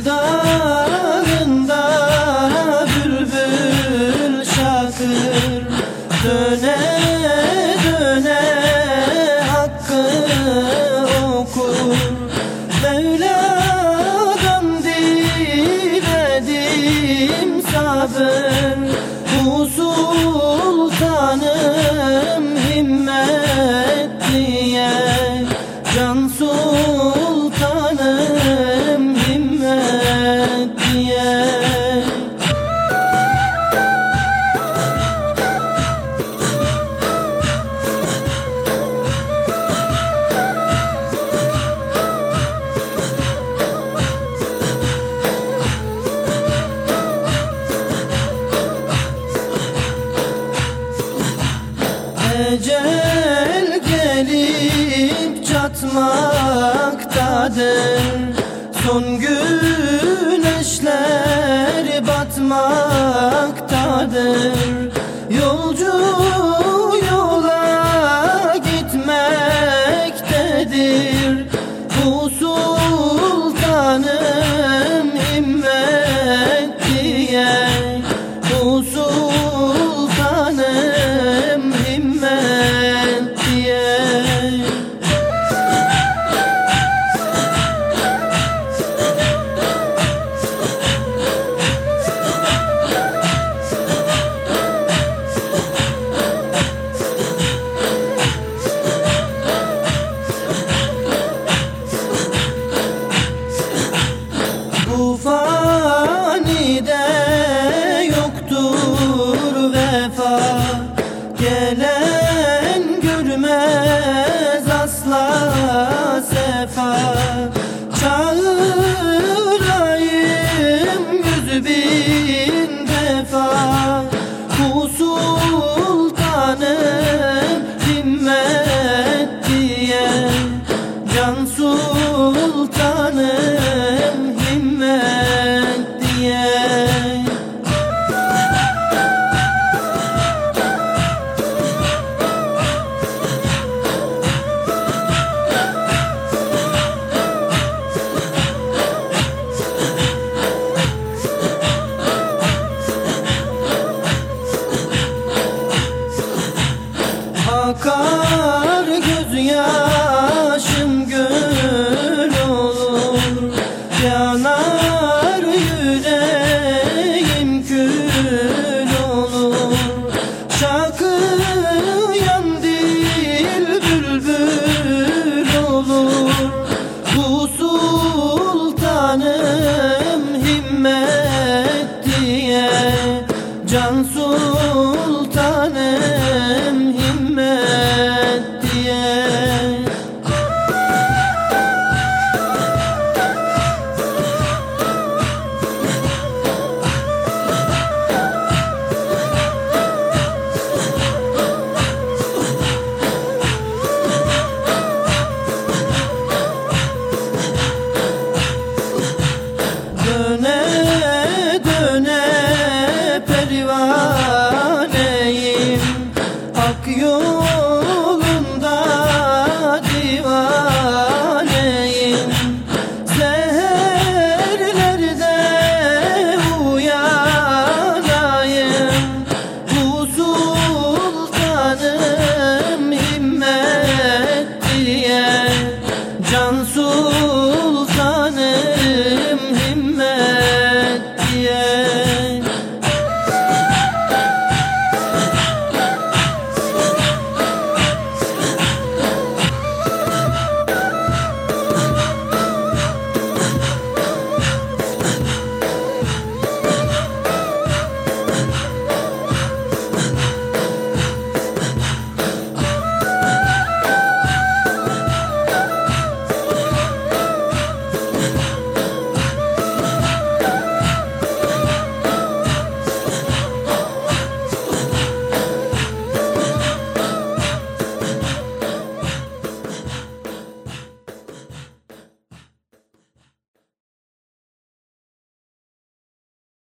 خندا Ecel gelip çatmaktadır. Son güneşler batmaktadır. Yolcu forever. 나